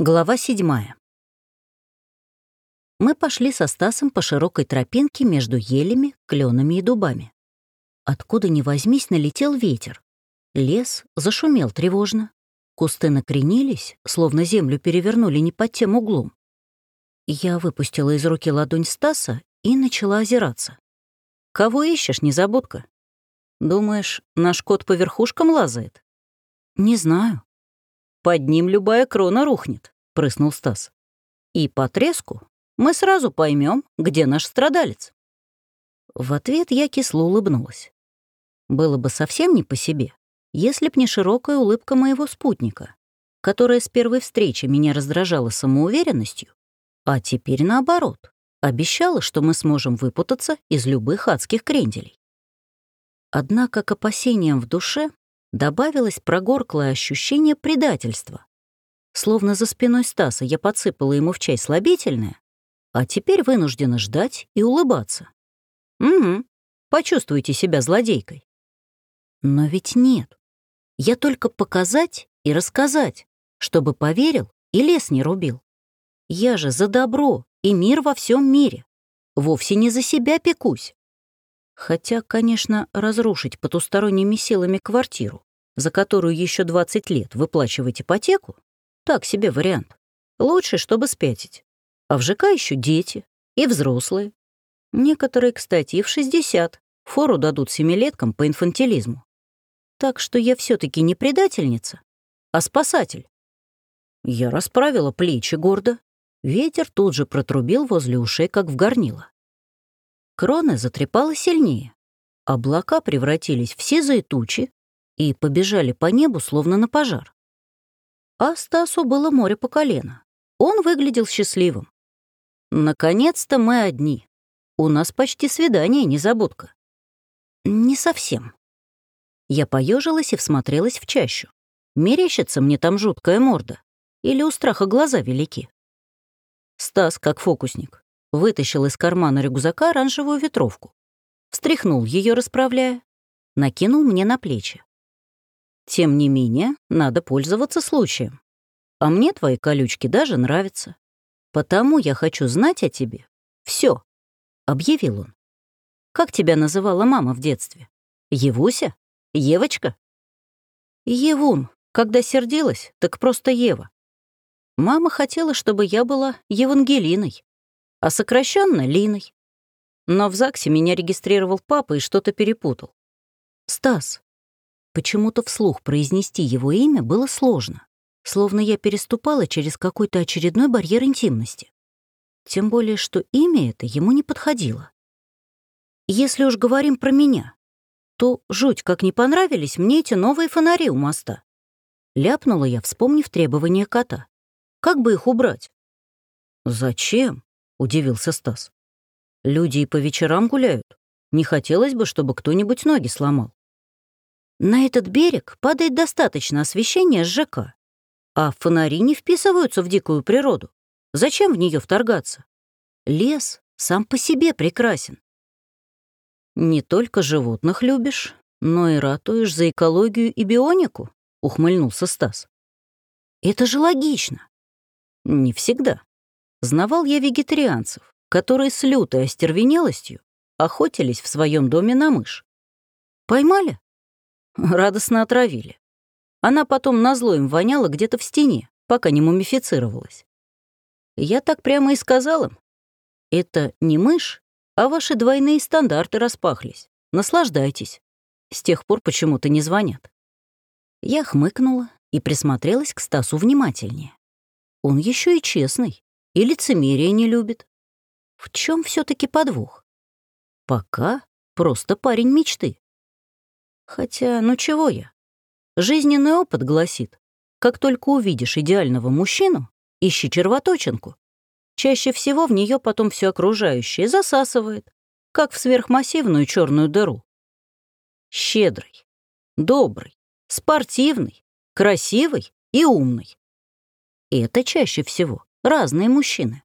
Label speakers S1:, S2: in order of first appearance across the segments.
S1: Глава седьмая. Мы пошли со Стасом по широкой тропинке между елями, кленами и дубами. Откуда ни возьмись, налетел ветер. Лес зашумел тревожно. Кусты накренились, словно землю перевернули не под тем углом. Я выпустила из руки ладонь Стаса и начала озираться. «Кого ищешь, незабудка? Думаешь, наш кот по верхушкам лазает?» «Не знаю», под ним любая крона рухнет», — прыснул Стас. «И по треску мы сразу поймем, где наш страдалец». В ответ я кисло улыбнулась. Было бы совсем не по себе, если б не широкая улыбка моего спутника, которая с первой встречи меня раздражала самоуверенностью, а теперь наоборот, обещала, что мы сможем выпутаться из любых адских кренделей. Однако к опасениям в душе добавилось прогорклое ощущение предательства. Словно за спиной Стаса я подсыпала ему в чай слабительное, а теперь вынуждена ждать и улыбаться. Угу, почувствуйте себя злодейкой. Но ведь нет. Я только показать и рассказать, чтобы поверил и лес не рубил. Я же за добро и мир во всем мире. Вовсе не за себя пекусь. Хотя, конечно, разрушить потусторонними силами квартиру, за которую еще 20 лет выплачивать ипотеку, так себе вариант. Лучше, чтобы спятить. А в ЖК еще дети и взрослые. Некоторые, кстати, в 60 фору дадут семилеткам по инфантилизму. Так что я все таки не предательница, а спасатель. Я расправила плечи гордо. Ветер тут же протрубил возле ушей, как в горнило. Кроны затрепало сильнее. Облака превратились в сизые тучи и побежали по небу, словно на пожар. А Стасу было море по колено. Он выглядел счастливым. «Наконец-то мы одни. У нас почти свидание, незабудка». «Не совсем». Я поежилась и всмотрелась в чащу. Мерещится мне там жуткая морда. Или у страха глаза велики. Стас, как фокусник, вытащил из кармана рюкзака оранжевую ветровку, встряхнул ее, расправляя, накинул мне на плечи. Тем не менее, надо пользоваться случаем. А мне твои колючки даже нравятся. Потому я хочу знать о тебе. Все, объявил он. Как тебя называла мама в детстве? Евуся? Евочка? Евун. Когда сердилась, так просто Ева. Мама хотела, чтобы я была Евангелиной а сокращенно Линой. Но в ЗАГСе меня регистрировал папа и что-то перепутал. Стас. Почему-то вслух произнести его имя было сложно, словно я переступала через какой-то очередной барьер интимности. Тем более, что имя это ему не подходило. Если уж говорим про меня, то жуть как не понравились мне эти новые фонари у моста. Ляпнула я, вспомнив требования кота. Как бы их убрать? Зачем? — удивился Стас. «Люди и по вечерам гуляют. Не хотелось бы, чтобы кто-нибудь ноги сломал». «На этот берег падает достаточно освещения с ЖК, а фонари не вписываются в дикую природу. Зачем в нее вторгаться? Лес сам по себе прекрасен. Не только животных любишь, но и ратуешь за экологию и бионику, ухмыльнулся Стас. Это же логично. Не всегда. Знавал я вегетарианцев, которые с лютой остервенелостью охотились в своем доме на мышь. Поймали? Радостно отравили. Она потом назло им воняла где-то в стене, пока не мумифицировалась. Я так прямо и сказал им. Это не мышь, а ваши двойные стандарты распахлись. Наслаждайтесь. С тех пор почему-то не звонят. Я хмыкнула и присмотрелась к Стасу внимательнее. Он еще и честный и лицемерие не любит. В чем все таки подвох? Пока просто парень мечты. Хотя, ну чего я? Жизненный опыт гласит, как только увидишь идеального мужчину, ищи червоточинку. Чаще всего в нее потом все окружающее засасывает, как в сверхмассивную черную дыру. Щедрый, добрый, спортивный, красивый и умный. И это чаще всего разные мужчины.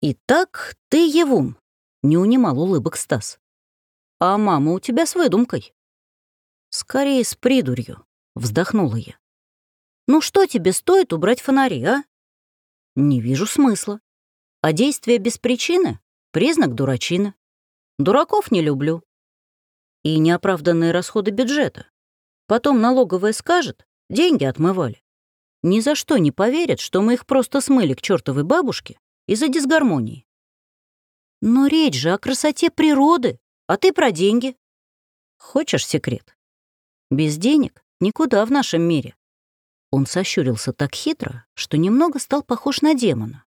S1: «Итак, ты Евун», — не унимал улыбок Стас. «А мама у тебя с выдумкой». «Скорее с придурью», — вздохнула я. Ну что тебе стоит убрать фонари, а? Не вижу смысла. А действие без причины — признак дурачины. Дураков не люблю. И неоправданные расходы бюджета. Потом налоговая скажет, деньги отмывали. Ни за что не поверят, что мы их просто смыли к чертовой бабушке из-за дисгармонии. Но речь же о красоте природы, а ты про деньги. Хочешь секрет? Без денег никуда в нашем мире. Он сощурился так хитро, что немного стал похож на демона.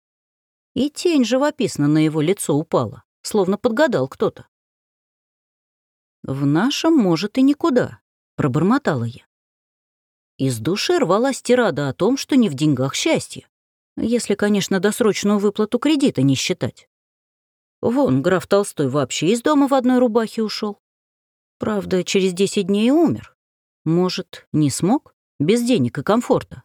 S1: И тень живописно на его лицо упала, словно подгадал кто-то. «В нашем, может, и никуда», — пробормотала я. Из души рвалась тирада о том, что не в деньгах счастье, если, конечно, досрочную выплату кредита не считать. Вон, граф Толстой вообще из дома в одной рубахе ушел. Правда, через десять дней умер. Может, не смог? без денег и комфорта.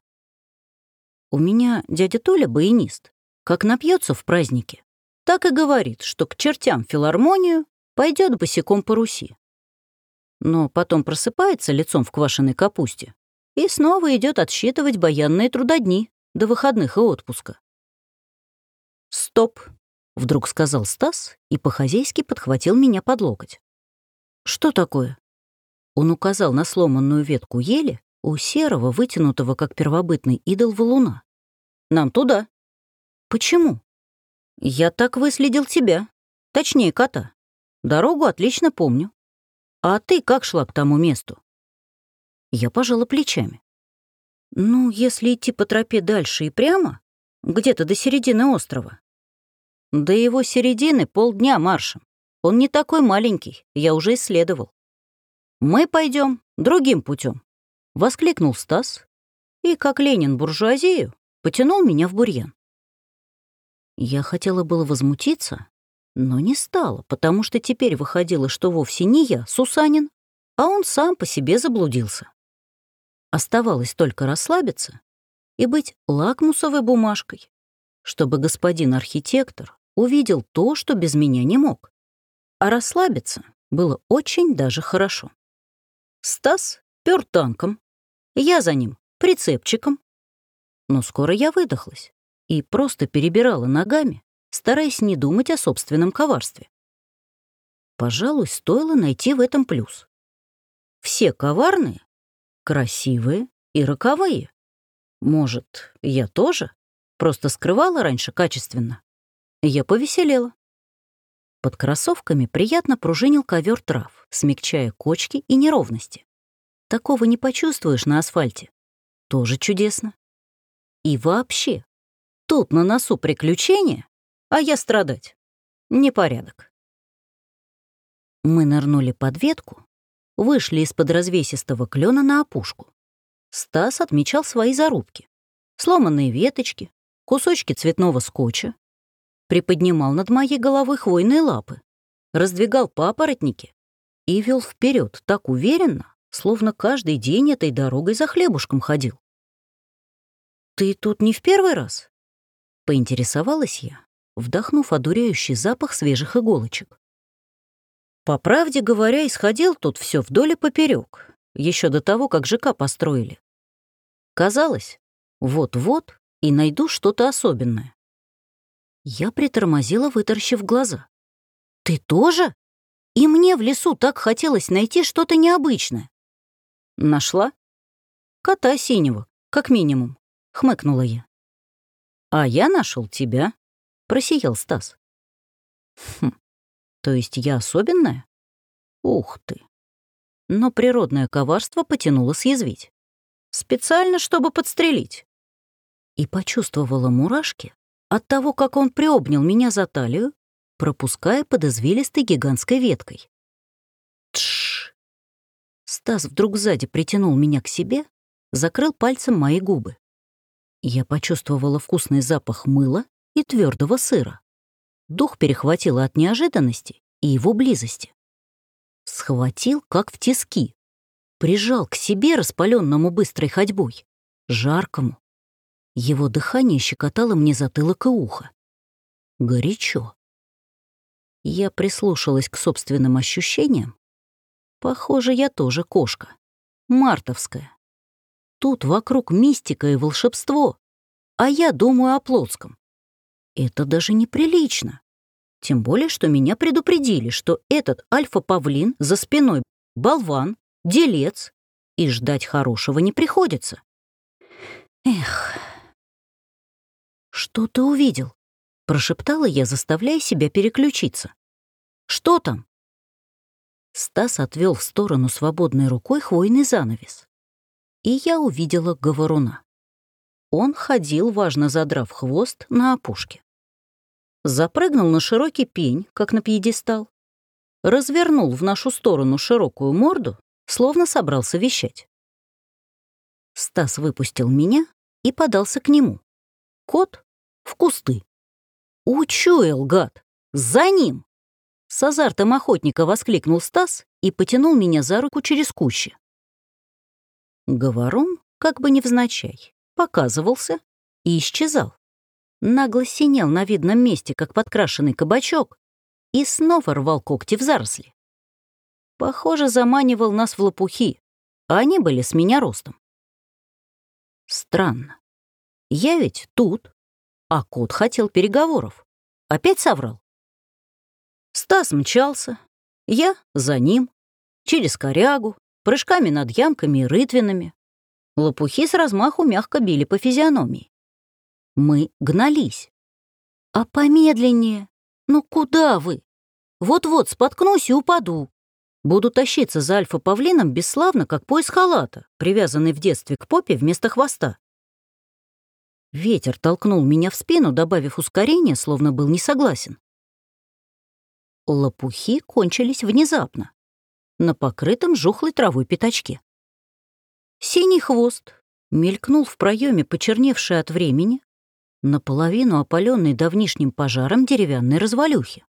S1: У меня дядя Толя баянист. Как напьется в празднике, так и говорит, что к чертям филармонию пойдет босиком по Руси. Но потом просыпается лицом в квашеной капусте и снова идет отсчитывать баянные трудодни до выходных и отпуска. «Стоп!» — вдруг сказал Стас и по-хозяйски подхватил меня под локоть. «Что такое?» Он указал на сломанную ветку ели, у серого, вытянутого, как первобытный идол валуна. «Нам туда». «Почему?» «Я так выследил тебя. Точнее, кота. Дорогу отлично помню. А ты как шла к тому месту?» Я пожала плечами. «Ну, если идти по тропе дальше и прямо, где-то до середины острова». «До его середины полдня маршем. Он не такой маленький, я уже исследовал. Мы пойдем другим путем. — воскликнул Стас и, как Ленин буржуазию, потянул меня в бурьян. Я хотела было возмутиться, но не стала, потому что теперь выходило, что вовсе не я, Сусанин, а он сам по себе заблудился. Оставалось только расслабиться и быть лакмусовой бумажкой, чтобы господин архитектор увидел то, что без меня не мог. А расслабиться было очень даже хорошо. Стас пёр танком, я за ним прицепчиком. Но скоро я выдохлась и просто перебирала ногами, стараясь не думать о собственном коварстве. Пожалуй, стоило найти в этом плюс. Все коварные, красивые и роковые. Может, я тоже? Просто скрывала раньше качественно. Я повеселела. Под кроссовками приятно пружинил ковер трав, смягчая кочки и неровности. Такого не почувствуешь на асфальте. Тоже чудесно. И вообще, тут на носу приключения, а я страдать. Непорядок. Мы нырнули под ветку, вышли из-под развесистого клена на опушку. Стас отмечал свои зарубки. Сломанные веточки, кусочки цветного скотча. Приподнимал над моей головой хвойные лапы, раздвигал папоротники и вел вперед так уверенно, словно каждый день этой дорогой за хлебушком ходил. «Ты тут не в первый раз?» — поинтересовалась я, вдохнув одуряющий запах свежих иголочек. По правде говоря, исходил тут все вдоль и поперек, еще до того, как ЖК построили. Казалось, вот-вот и найду что-то особенное. Я притормозила, вытаращив глаза. «Ты тоже? И мне в лесу так хотелось найти что-то необычное. Нашла? Кота синего, как минимум, хмыкнула я. А я нашел тебя, просиял Стас. Хм, то есть я особенная? Ух ты. Но природное коварство потянуло съязвить. Специально, чтобы подстрелить. И почувствовала мурашки от того, как он приобнял меня за талию, пропуская под извилистой гигантской веткой. Стас вдруг сзади притянул меня к себе, закрыл пальцем мои губы. Я почувствовала вкусный запах мыла и твердого сыра. Дух перехватило от неожиданности и его близости. Схватил, как в тиски. Прижал к себе распаленному быстрой ходьбой, жаркому. Его дыхание щекотало мне затылок и ухо. Горячо. Я прислушалась к собственным ощущениям Похоже, я тоже кошка. Мартовская. тут вокруг мистика и волшебство, а я думаю о плотском. Это даже неприлично. Тем более, что меня предупредили, что этот альфа-павлин за спиной болван, делец, и ждать хорошего не приходится. Эх. «Что ты увидел?» — прошептала я, заставляя себя переключиться. «Что там?» Стас отвел в сторону свободной рукой хвойный занавес. И я увидела говоруна. Он ходил, важно задрав хвост, на опушке. Запрыгнул на широкий пень, как на пьедестал, развернул в нашу сторону широкую морду, словно собрался вещать. Стас выпустил меня и подался к нему. Кот в кусты. Учуял, гад! За ним! С азартом охотника воскликнул Стас и потянул меня за руку через кущи. Говорун, как бы невзначай, показывался и исчезал. Нагло синел на видном месте, как подкрашенный кабачок, и снова рвал когти в заросли. Похоже, заманивал нас в лопухи, а они были с меня ростом. Странно. Я ведь тут, а кот хотел переговоров. Опять соврал. Стас мчался, я за ним, через корягу, прыжками над ямками и рытвинами. Лопухи с размаху мягко били по физиономии. Мы гнались. А помедленнее. Ну куда вы? Вот-вот споткнусь и упаду. Буду тащиться за альфа-павлином бесславно, как пояс халата, привязанный в детстве к попе вместо хвоста. Ветер толкнул меня в спину, добавив ускорение, словно был не согласен. Лопухи кончились внезапно, на покрытом жухлой травой пятачке. Синий хвост мелькнул в проеме, почерневший от времени, наполовину опаленный давнишним пожаром деревянной развалюхи.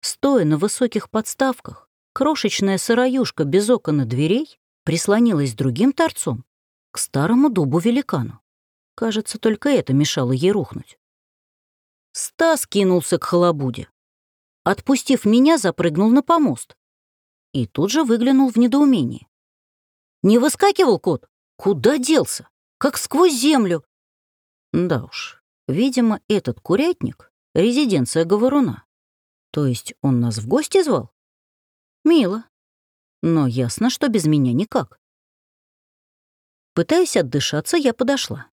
S1: Стоя на высоких подставках, крошечная сыроюшка без окон и дверей прислонилась другим торцом к старому дубу-великану. Кажется, только это мешало ей рухнуть. Стас кинулся к халабуде. Отпустив меня, запрыгнул на помост. И тут же выглянул в недоумении. «Не выскакивал кот? Куда делся? Как сквозь землю!» Да уж, видимо, этот курятник — резиденция говоруна. То есть он нас в гости звал? Мило. Но ясно, что без меня никак. Пытаясь отдышаться, я подошла.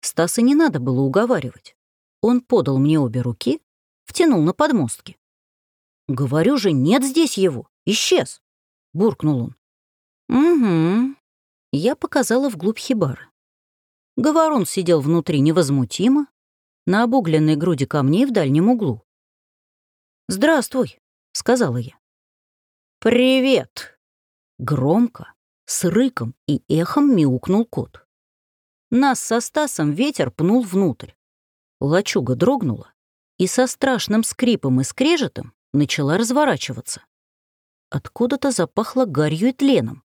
S1: Стаса не надо было уговаривать. Он подал мне обе руки, втянул на подмостки. «Говорю же, нет здесь его! Исчез!» — буркнул он. «Угу». Я показала вглубь хибары. Говорун сидел внутри невозмутимо, на обугленной груди камней в дальнем углу. «Здравствуй», — сказала я. «Привет!» Громко, с рыком и эхом мяукнул кот. Нас со Стасом ветер пнул внутрь. Лачуга дрогнула и со страшным скрипом и скрежетом начала разворачиваться. Откуда-то запахло гарью и тленом.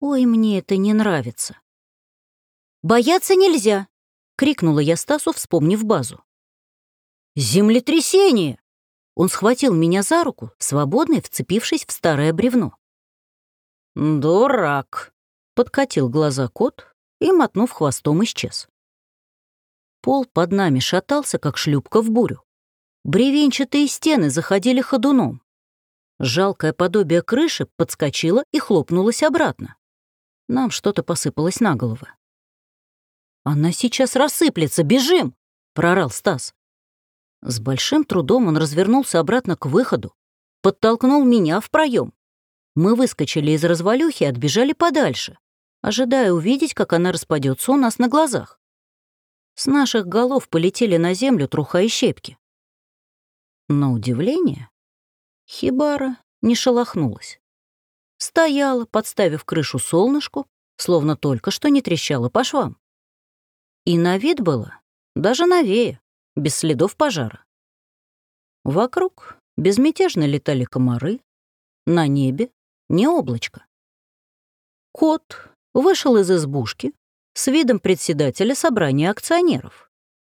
S1: Ой, мне это не нравится. «Бояться нельзя!» — крикнула я Стасу, вспомнив базу. «Землетрясение!» Он схватил меня за руку, свободной вцепившись в старое бревно. «Дурак!» — подкатил глаза кот, и, мотнув хвостом, исчез. Пол под нами шатался, как шлюпка в бурю. Бревенчатые стены заходили ходуном. Жалкое подобие крыши подскочило и хлопнулось обратно. Нам что-то посыпалось на головы. «Она сейчас рассыплется! Бежим!» — прорал Стас. С большим трудом он развернулся обратно к выходу, подтолкнул меня в проем. Мы выскочили из развалюхи и отбежали подальше, ожидая увидеть, как она распадется у нас на глазах. С наших голов полетели на землю труха и щепки. На удивление, Хибара не шелохнулась. Стояла, подставив крышу солнышку, словно только что не трещала по швам. И на вид было даже новее, без следов пожара. Вокруг безмятежно летали комары, на небе — не облачко. Кот вышел из избушки с видом председателя собрания акционеров,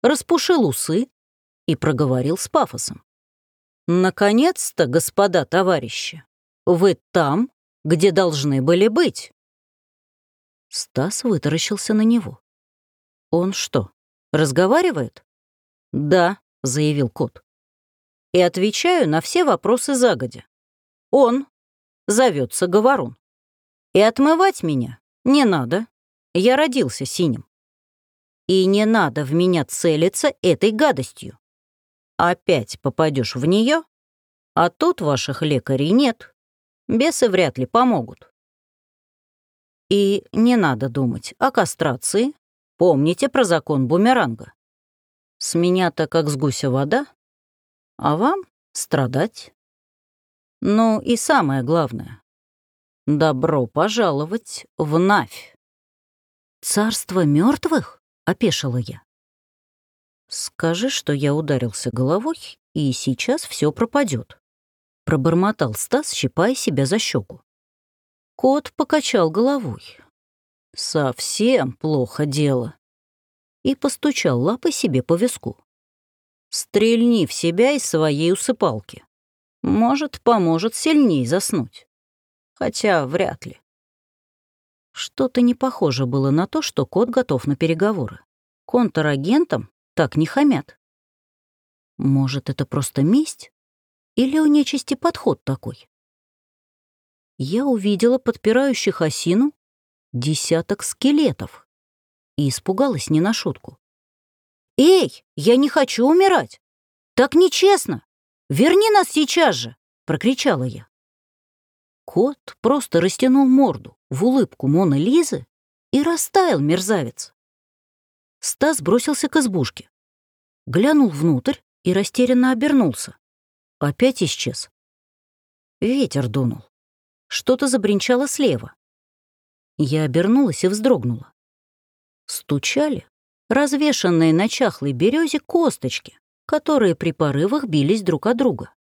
S1: распушил усы и проговорил с пафосом. «Наконец-то, господа товарищи, вы там, где должны были быть». Стас вытаращился на него. «Он что, разговаривает?» «Да», — заявил кот. «И отвечаю на все вопросы загодя. Он зовется Говорун. И отмывать меня не надо. Я родился синим. И не надо в меня целиться этой гадостью. Опять попадешь в нее, а тут ваших лекарей нет. Бесы вряд ли помогут. И не надо думать о кастрации. Помните про закон бумеранга. С меня-то как с гуся вода, а вам страдать. Ну и самое главное. Добро пожаловать в Навь. Царство мертвых? опешила я. Скажи, что я ударился головой, и сейчас все пропадет. Пробормотал Стас, щипая себя за щеку. Кот покачал головой. Совсем плохо дело и постучал лапой себе по виску. «Стрельни в себя из своей усыпалки. Может, поможет сильнее заснуть. Хотя вряд ли». Что-то не похоже было на то, что кот готов на переговоры. Контрагентам так не хамят. Может, это просто месть? Или у нечисти подход такой? Я увидела подпирающих осину десяток скелетов и испугалась не на шутку. «Эй, я не хочу умирать! Так нечестно! Верни нас сейчас же!» — прокричала я. Кот просто растянул морду в улыбку Моны Лизы и растаял мерзавец. Стас бросился к избушке. Глянул внутрь и растерянно обернулся. Опять исчез. Ветер дунул. Что-то забринчало слева. Я обернулась и вздрогнула стучали развешанные на чахлой березе косточки, которые при порывах бились друг о друга.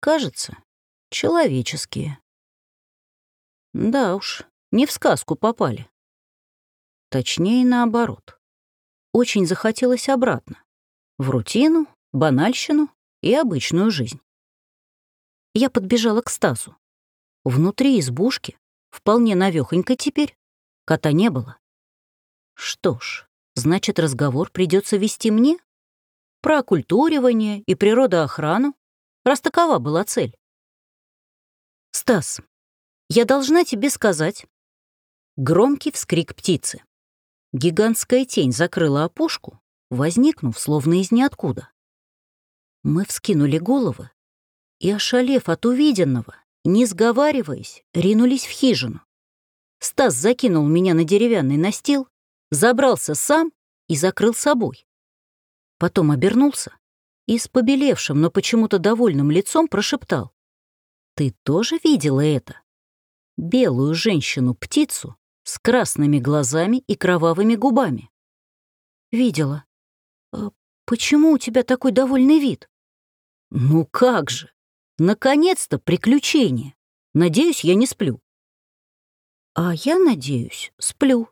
S1: Кажется, человеческие. Да уж, не в сказку попали. Точнее, наоборот. Очень захотелось обратно. В рутину, банальщину и обычную жизнь. Я подбежала к Стасу. Внутри избушки, вполне навёхонько теперь, кота не было. Что ж, значит, разговор придется вести мне? Про оккультуривание и природоохрану, раз такова была цель. «Стас, я должна тебе сказать...» Громкий вскрик птицы. Гигантская тень закрыла опушку, возникнув словно из ниоткуда. Мы вскинули головы и, ошалев от увиденного, не сговариваясь, ринулись в хижину. Стас закинул меня на деревянный настил, забрался сам и закрыл собой. Потом обернулся и с побелевшим, но почему-то довольным лицом прошептал. «Ты тоже видела это? Белую женщину-птицу с красными глазами и кровавыми губами?» «Видела. А почему у тебя такой довольный вид?» «Ну как же! Наконец-то приключение! Надеюсь, я не сплю». «А я надеюсь, сплю»,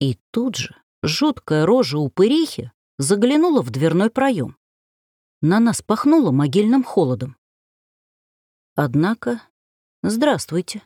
S1: и тут же жуткая рожа упырихи заглянула в дверной проем. На нас пахнуло могильным холодом. Однако, здравствуйте.